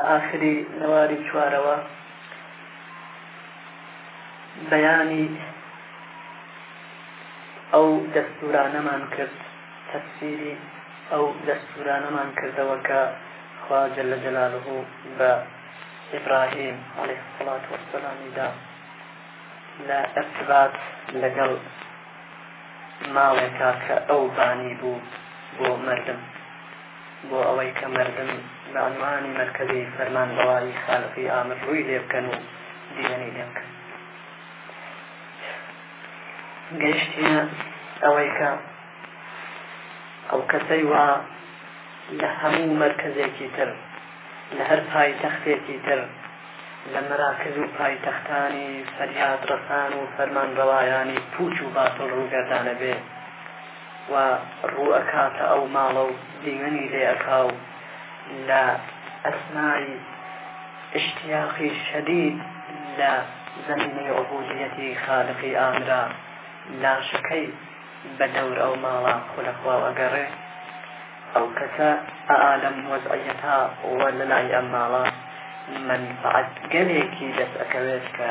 ئاخری نواری چوارەوە بەیانی ئەو دەستورانەمان کرد تەفسیری ئەو دەستورانەمان کردەوە کە خوا جل جلاله بە ئیبراهیم علیه الصلاة والسلام دا لە ارتباط لەگەڵ ماڵێکا کە ئەو بانی بوو بۆ مردم بۆ ئەوەی کە مەردم بە عونوانی مەرکەزی فەرمانڕەوایی خالقی ئامر ڕووی لێ بکەن و دیدەنی لێ بکەن گەیشتینە ئەوەی کە ئەو کەسەی وا لە هەموو مەرکزێکی تر لە هەر پایتەختێکی تر لە مەراکز و پایتەختانی فەریاد ڕەسان و فەرمانڕەوایانی پوچ و باتڵ ڕووگەردانە بێ وا ڕوو ئەکاتە ئەو ماڵە و دیمەنی لێ ئەکا و لە ئەسنای ئیشتیاقی شەدید لە زەمینەی عوبودییەتی خالقی ئامرا لاشەکەی بە دەور ئەو ماڵە خولە خواو ئەگەڕێ ئەو کەسە ئەئا لەم وەزعیەتا و لە لای ئەم ماڵە مەنفەعەت گەلێکی دەست ئەکەوێت کە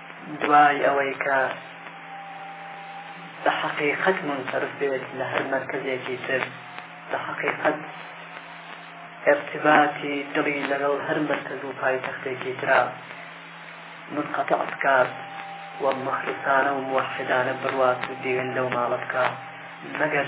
دوای ئەوەی کە بە حەقیقەت منصرف بێت لە هەر مەرکزێکی تر بە حەقیقەت ارتباطی دڵی لەگەڵ هەر مەرکز و پایتەختێکی ترا منقطع بکات و مخلصانە و موحدانە بڕوات و دێن لەو ماڵە بکات مەگەر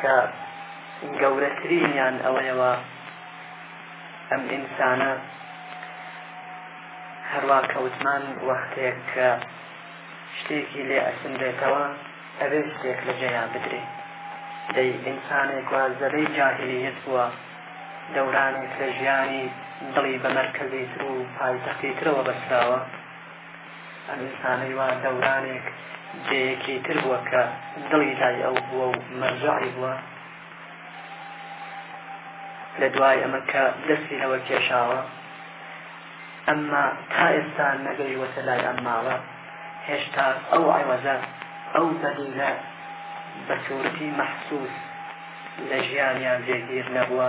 کە گەورەترینیان ئەوەیەوە ئەم ئینسانە هەروا کەوتمان وەختێک کە شتێکی لێ ئەسنرێتەوە ئەوێ شتێک لە جێیان بدرێ دەی ئینسانێک وا زەبەی جاهلیت بووە دەورانێک لە ژیانی دڵی بە مەرکەزی تر و پایتەختی ترەوە بەسراوە ئەمریکانەی وا دەورانێک جێیەکی تر بووە کە دڵی لای ئەو بووە و مەرجعی بووە لە دوای ئەمە کە دەستی لەوە کێشاوە ئەمما تا ئێستا نەگەیوەتە لای ئەم ماوە هێشتا ئەو عیوەزە ئەو بەدیلە بە سوورەتی مەحسوس لە ژیانیان جێگیر نەبووە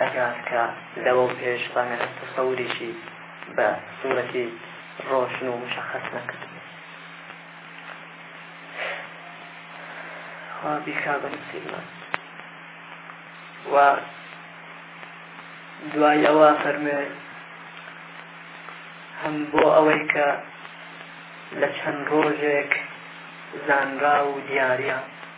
ئەکات کە لەوەو پێش ڕەنگە تەسەوریشی بە سورەتی ڕۆشن و مشەخەس نەکردبێ خوا بیکا بە نسیبمان و دوای ئەوە فەرمێ هەم بۆ ئەوەی کە لە چەند ڕۆژێک زانرا و دیارە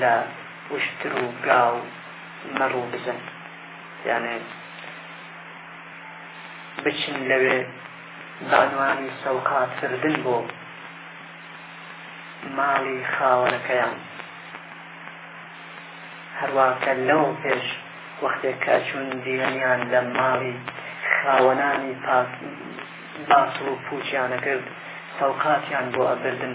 لە وشتر و گا و مەڕ و بزن یانێ بچن لەوێ بەعنوانی سەوقاتکردن بۆ ماڵی خاوەنەکەیان هەرواکە لەو پێش وەختێک کە چون دیوەنیان لە ماڵی خاوەنانی پاک باسڵ و پوچیانە کرد سەوقاتیان بۆ ئەبردن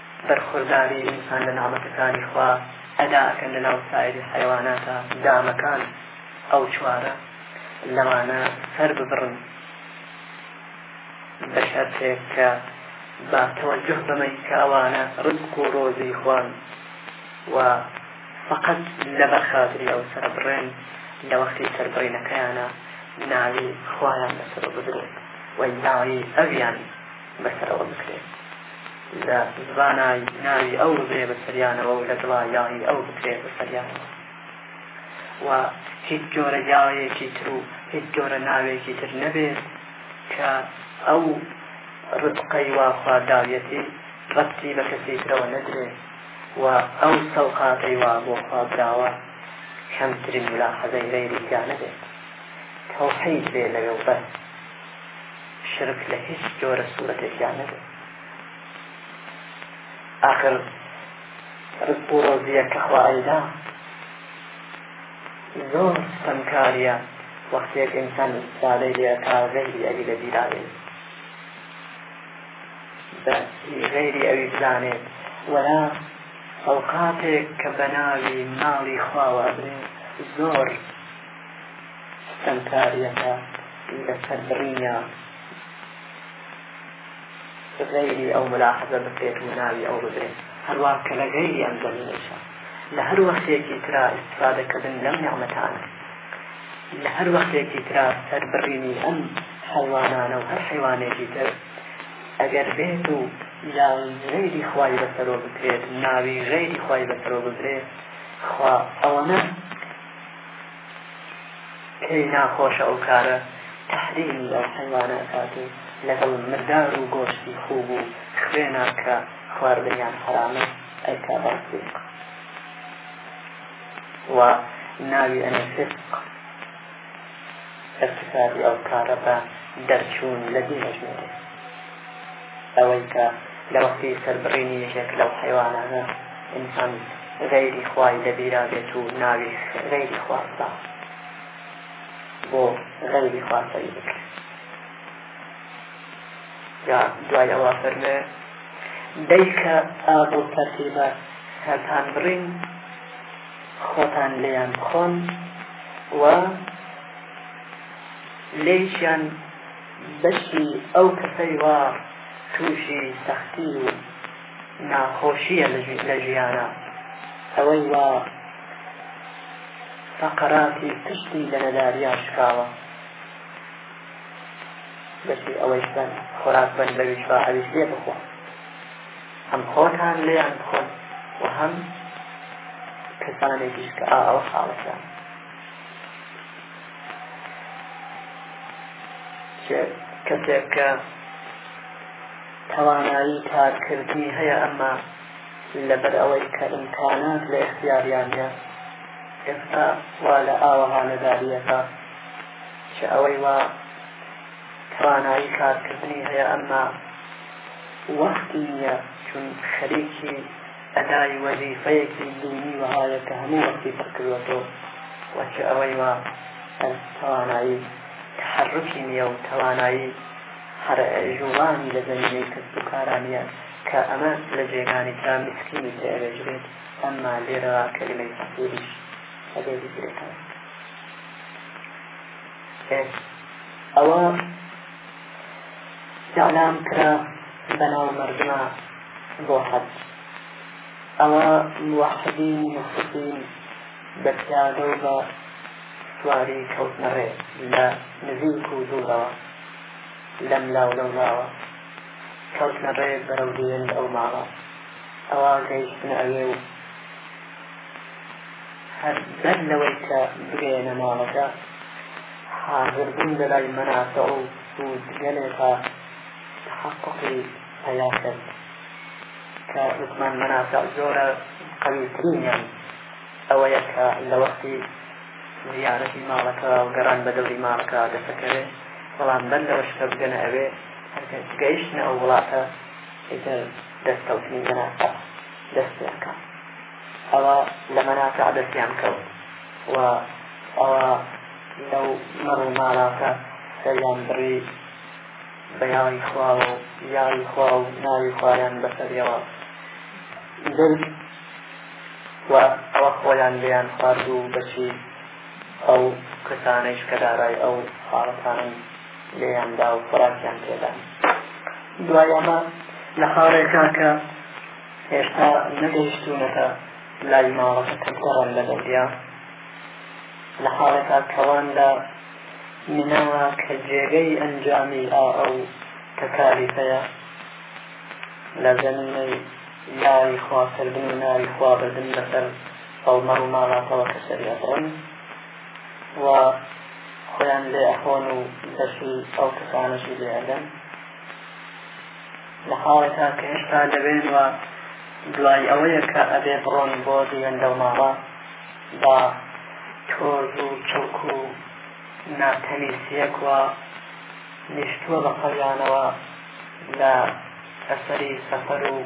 بەرخورداری ئینسان لە نامەتەکانی خوا ئەدا ئەکەن لە ناو سایری حیواناتە دامەکان ئەو چوارە لەوانە سەر ببڕن بە شەرتێک کە با تەوەجه بەمەی کە ئەوانە ڕزق و ڕۆزی خوان و فقط لەبەر خاتری ئەو سەر بڕێن لە وەختی سەربڕینەکەیانە ناوی خوایان لەسەر بدرێت وەی ناوی ئەویان بەسەرەوە بکرێت لە زانای ناوی ئەو بێ بەسەریانەوە و لە دڵا یاغی ئەو بکرێ بەسەریانەوە و هیچ جۆرە یاغەیەکی تر و هیچ جۆرە ناوێکی تر نەبێت کە ئەو ڕزقەی واخوا داویەتی ڕەتی بە کەسی ترەوە نەدرێت و ئەو سەوقاتەی وا بۆ خوابراوە کەمترین ملاحەزەی غەیری تیا نەبێت تەوحید بێ لەوێ و بەس شرک لە هیچ جۆرە سوورەتێکیان نەبێت ئاخر ڕزق و ڕۆزیە کە خوایدا زۆر ستەمکاریە وەختێک ئینسان ئیسرائیل لێ تا غەیری ئەوی لە بیراوێت بەسی غەیری ئەوی بزانێت وەلا ئەوقاتێک کە بەناوی ماڵی خواوە بێت زۆر ستەمکاریەکە لە سەر بڕینە غەیری ئەو ملاحظە بکرێت و ناوی ئەو بگرێت هەروە کە لە غەیری ئەم دەمینێشە لە هەر وەختێکی ترا ئیسفادەکردن لەم نعمەتانە لە هەر وەختێکی ترا سەر بڕینی ئەم حەوانانە و هەر حیوانێکی تر ئەگەر بێت و لە غەیری خوای بەسەرۆ بکرێت ناوی غەیری خوای بەسەرۆ بگرێت خوا ئەوەنە پێی ناخۆشە ئەو کارە تەحریمی ئەو حەیوانە ئەکات و لەگەڵ مردار و گۆشتی خوب و خوێنا کە خواردنیان حەرامە ئەیکا بە فیسق و ناوی ئەنێ فیسق ارتکابی ئەو کارە بە دەرچوون لە دین ئەژمێرێت ئەوەی کە لە وەختی سەربڕینی یەکێک لەو حیوانانە ئینسان غەیری خوای لەبیرا بێت و ناوی غەیری خواستا بۆ غەیری خواسەری بکرێت یا دوای ئەوە فەرمێ دەیکە ئاب و تەرتیبە هەتان بڕین خۆتان لێیان بخۆن و لێیشیان بەشی ئەو کەسەی وا تووشی سەختی و ناخۆشیە لە ژیانە ئەوەی وا فەقەراتی پشتی لە نەداریا شکاوە بەشی ئەوەی خوراک بن بەویش با ئەویش لێ بخۆن هەم خۆتان لێیان بخۆن و هەم کەسانێکیش کە ئاوە حاڵەتان کەسێک کە توانایی کارکردنی هەیە ئەمما لەبەر ئەوەی کە ئیمکانات لە اختیاریانە ئێستا وا لە ئاوەها لەداریەکە چ ئەوەی وا توانایی کارکردنی هەیە ئەمما وەختی نیە چون خەریکی ئەدای وەزیفەیەکی دوو نیوەهایە کە هەموو وەختی پڕ کردوەتەوە وە چ ئەوەی وا هەر توانایی تحرکی نیە و توانایی هەر ژوڵانی لە زەمینەی کەسب و کارانە کە ئەمە لە جێگانی تا مسکینی تێبێژرێت ئەمما لێرەوە کەلیمەی فەقیریش ئەبێ بگرێتەوە ئەوە ئیعلام کرا بەناو مردما بۆ حەج ئەوە موحدین مخلصین بە پیادە و بە سواری کەوتنەڕێ لە نزیک و دوورەوە لەم لاو لەو لاوە کەوتنە ڕێ بەرەو دوێن ئەو ماڵە ئەوە گەیشتن ئەوێ و هەر بەر لەوەی کە بگەیەنە ماڵەکە حازر بوون لە لای مەنافع و سوودگەلێکە تەحەققی پەیا کرد کە وتمان مەنافع زۆرە قەویترینیان ئەوەیە کە لە وەختی زیارەتی ماڵەکە و گەڕان بە دەوری ماڵەکە دەسەکەوێت بەڵام بەر لەوەش کە بگەنە ئەوێ هەرکەس گەیشتنە ئەو وڵاتە ئیتر دەستکەوتنی مەنافع دەستیان کات ئەوا لە مەنافع دەستیان کەوت و ئەوا لەو مەڕ و ماڵاتە سەریان بڕی بە یاوی خواوە و یاوی خوا و ناوی خوایان بەسەریەوە درد و ئەوە خۆیان لێیان خوارد و بەچی ئەو کەسانەیش کە دارای ئەو حاڵەتانن لێیاندا و خۆراکیان پێدان دوای ئەمە لە حاڵێکا کە هێشتا نەگەیشتوونەتە لای ماڵەکە کە گەڕن لە دەوریا لە حاڵێکا کەوان لە مناوە کە جێگەی ئەنجامی ئا ئەو تەکالیفەیە لە زەمینەی یاری خواکردن و ناوی خوا بردن لەسەر ئەڵمەڕ و ماڵاتەوە کە سەریەڕن و خۆیان لێ ئەخۆن و دەشی ئەو کەسانەشی لێدەن لە حاڵێکا کە هێشتا دەبێت و دوای ئەوەیە کە ئەبێ بڕۆن بۆ دوێندە و ماڵە با تۆز و چڵک و ناتەنیسیەک و نیشتووە بە قەڵیانەوە لە ئەسەری سەفەر و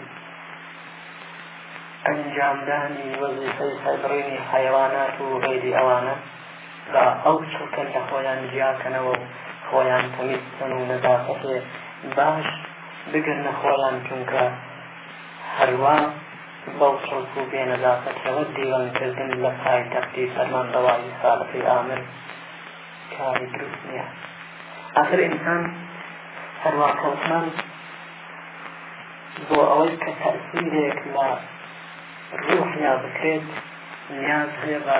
ئەنجامدانی وەزیفەی سەربڕینی حەیوانات و غەیری ئەوانە با ئەو چڵکە کە خۆیان جیاکەنەوە و خۆیان تەمیز بکەن و نەزافەتێ باش بگرنە خۆیان چونکە هەروا بەو چڵک و بێنەزافەتەوە دیوانکردن لە پایتەختی فەرمانڕەوایی ساڵەکەی ئامر کاری دروست نییە ئاخر ئینسان هەروا کەوتمان بۆ ئەوەی کە تەسیرێک لە ڕوحیا بکرێت نیاز هەیە بە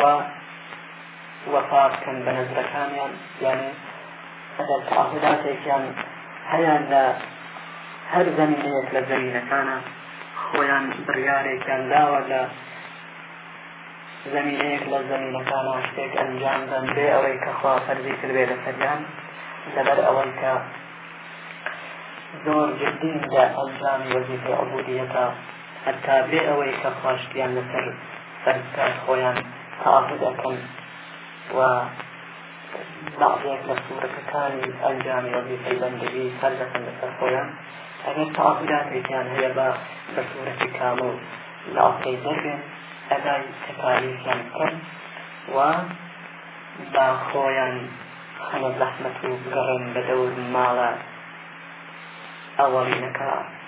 و وەفا بکەن بە نەزرەکانیان یانێ ئەگەر تاهداتێکیان هەیان لە هەر زەمینەیەک لە زەمینەکانە خۆیان بڕیارێکیان داوە لە زەمینەیەک لە زەمینەکانە شتێک ئەنجام دەن بێ ئەوەی کە خوا فەرزی کردێ لە سەریان لەبەر ئەوەی کە زۆر جدین لە ئەنجامی وەزیفی عبودیەتە هەتا بێ ئەوەی کە خوا شتیان لەسەر فەرز بکات خۆیان تەعەهود ئەکەن و بەعضێک لە سوورەتەکانی ئەنجامی وەزیفەی بەندگی هەر دەکەن لەسەر خۆیان ئەگەر تەعەهوداتێکیان هەیە بە بە سوورەتی کامڵ لاڵکەی دەربێن ئەدای تەکالیفیان بکەن و با خۆیان خەنە زەحمەت و گەڕێن بە دەور ماڵە ئەوەڵینەکە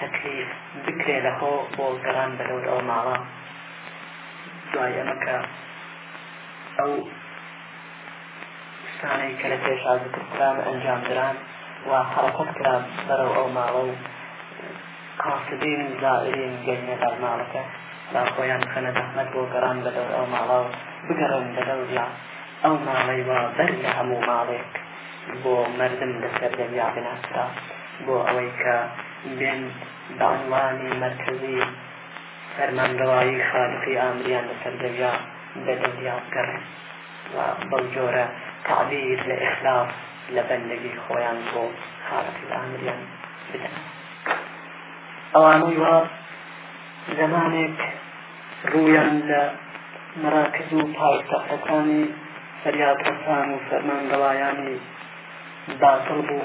تەکلیف بکرێ لە خۆ بۆ گەڕان بەرەور ئەو ماڵە دوای ئەمە کە ئەو شتانەی کە لە پێشا بکردران ئەنجام دران و حرەکەت کرا بەرەو ئەو ماڵە و قاسدین و زائرین گەنە بەر ماڵەکە با خۆیان خەنە زەحمەت بۆ گەڕان بەدەور ئەو ماڵە و بگەڕن بەدەور لە ئەو ماڵەی وا بەر لە هەموو ماڵێک بۆ مردم لەسەر دەریا بناسرا بۆ ئەوەی کە بێن بە عەنوانی مەرکەزی فەرمانرەوایی خالقی ئامریان لەسەر دەریا بە دەوریا بگەڕێن و بەو جۆرە تەعبیر لە ئیخلاص لە بەندەگی خۆیان بۆ خالقی ئامریان بدەن ئەوانەی وا زمانێک ڕوویان لە مراکز و پایتەختەکانی فەریادڕەسان و فەرمانڕەوایانی باتڵ بوو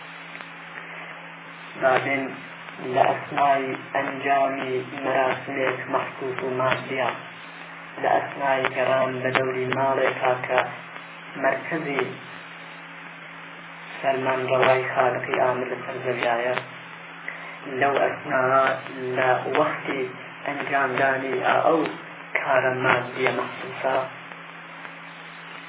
دادێن لە ئەسنای ئەنجامی مەراسمێک مەخصوص و مادیە لە ئەسنای گەڕان بە دەوری ماڵێکا کە مەرکەزی سەرمان ڕەوای خالقی ئامر لە سەرزەویایە لەو ئەسنا لە وەختی ئەنجامدانی ئەو کارە مادیە مەخصوصە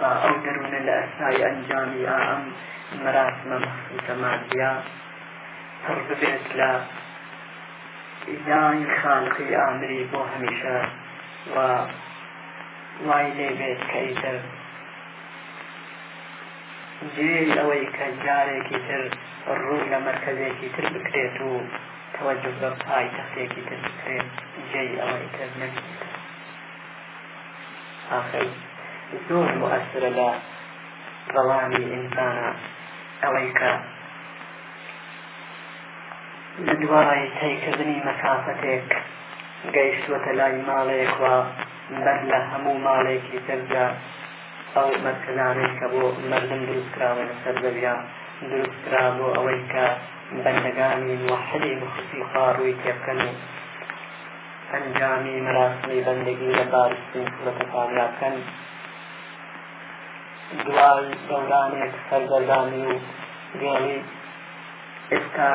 با ئەو دەروونە لە ئەستای ئەنجامی ئا ئەم مەراسمە مەخصووسە مادیە پڕ ببێت لە یای خالقی ئامری بۆ هەمیشە و وای لێ بێت کە ئیتر جێی ئەوەی کە جارێکی تر ڕوو لە مرکزێکی تر بکرێت و تەوەجه بە پای تەختێکی تر بکرێت جێی ئەوەی تر نەبێت ئاخر زۆر مؤثرە لە ڕەوانی ئینسانە ئەوەی کە لە دوای تەیکردنی مەسافەتێک گەیشتوەتە لای ماڵێک و بەر لە هەموو ماڵێکی ترجا ئەو مەرکزانەی کە بۆ مردم دروستکراوە لەسەر زەویا دروستکرا بۆ ئەوەی کە بەندەگانی وحدی مخسی خواڕووی تێبکەن و ئەنجامی مەراسمی بەندگی لە بارستین مەتەپانیا بکەن دوای دەورانێک سەرگەردانی و گێڵی ئێستا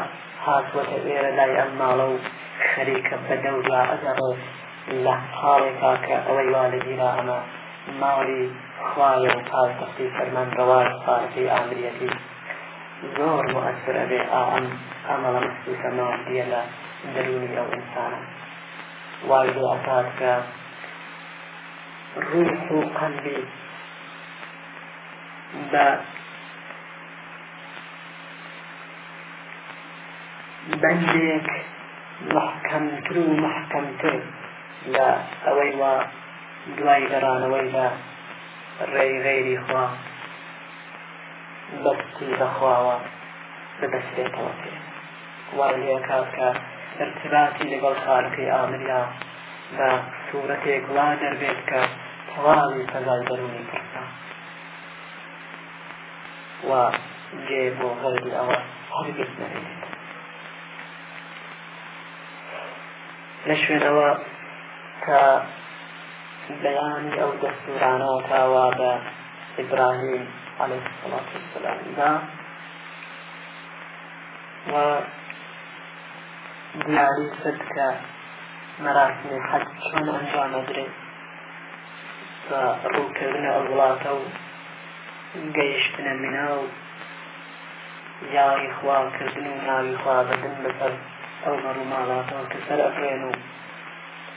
هاتووەتە ئێرە لای ئەم ماڵە و خەریکە بە دەوریا ئەگەڕێت لە حاڵێکا کە ئەوەی وا لە بیرا ئەمە ماڵی خوایە و پاڵتەختی فەرمان ڕەواز پارتی ئامریەتی زۆر موئەسر ئەبێ ئائەم ئەمەڵە مسوسە مادیە لە دەرونی ئەو ئینسانە وای بۆ ئەکات کە روح و قەلبی بە بەندێک محکەمتر و محکەمتر لە ئەوەی وا دوای گەڕانەوەی لە ڕێی غێری خوا بەگژی بەخواوە ببەسرێتەوە پێ وای لێکات کە ارتباتی لەگەڵ خالقی ئامریا بە سوورەتێک وا دەربێت کە تەواوی فەزای دەرونی پرسە و جێ بۆ غەیری ئەوە هەرگیز نەبێت لە شوێنەوە کە بەیانی ئەو دەستورانەوە تاوا بە ئیبراهیم علیه الصلاة والسلام دا و دیاری کرد کە مەراسمی حەج چۆن ئەنجام ئەدرێت بە ڕووکردنە ئەو وڵاتە و گەیشتنە مینا و یاری خواکردن و ناوی خوابدن بەسەر ئەو مەڕوو ماڵاتەوە کە سەر ئەبرێن و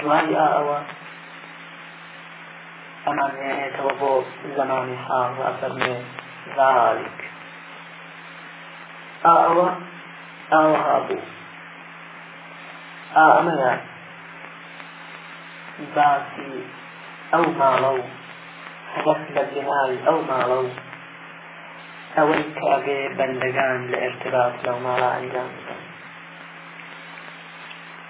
دوای ئەوە ئەمان نێنێتەوە بۆ زمانی حاڵ و ئەفەرمێ ذلك ئەوە ئاوها بوو ئەمەیە باسی ئەو ماڵە و هەدەف لە بناوی ئەو ماڵە و ئەوەی کابێ بەندەگان لە ئێرتباط لەو ماڵە ئەنجام بدەن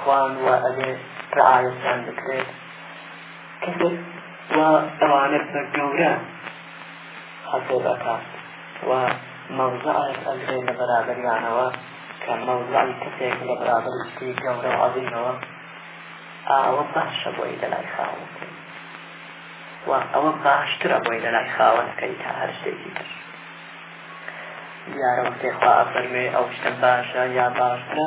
خوان وا ئەبێ رعایەتیان بکرێت کەسێک وا ئەوانە بە گەورە حەسێ بەکات و مەوزعێک ئەلێ لە بەرابەریانەوە کە مەوزعی کەسێک لە بەرابەرشتی گەورە و عەظیمەوە ئاوە باشە بۆی لە لای خاوەنەکەی و ئەوە باشترە بۆی لە لای خاوەنەکەی تا هەر شتێکی تر دیارە وەختێ خوا فەرمێ ئەو شتە باشە یا باشترە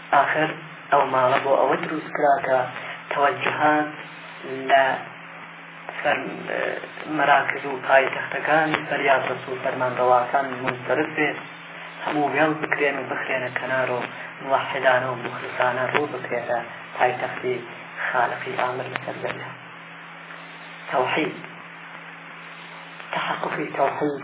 ئاخر ئەو ماڵە بۆ ئەوە دروست کرا کە تەوەجوهات لە مەراکز و پایتەختەکانی فەریاد ڕسوو فەرمانڕەواکان منسەرف بێت هەموو وێڵ بکرێن و بخرێنە کەنار و موحدانە و مخلسانە ڕوو بکرێتە پایتەختی خالقی ئامر لەسەر زەویە تەوحید تحققی تەوحید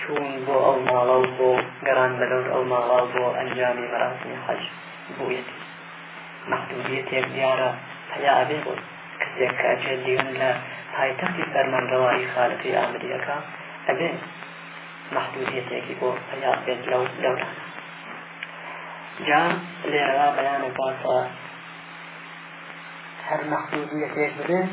چوون بۆ ئەو ماڵە و بۆ گەڕان بەرەو ئەو ماڵە و بۆ ئەنجامی مەراسمی حەج بوویەتی مەحدودیەتێک دیارە پەیا ئەبێ بۆ کەسێک کە ئەچێت دیون لە پایتەختی فەرمانڕەوایی خالقی ئامریەکە ئەبێ مەحدودیەتێکی بۆ پەیا بێت لەو دەورانە جا لێرەوە بەیانە باسە هەر مەحدودیەتێک ببێت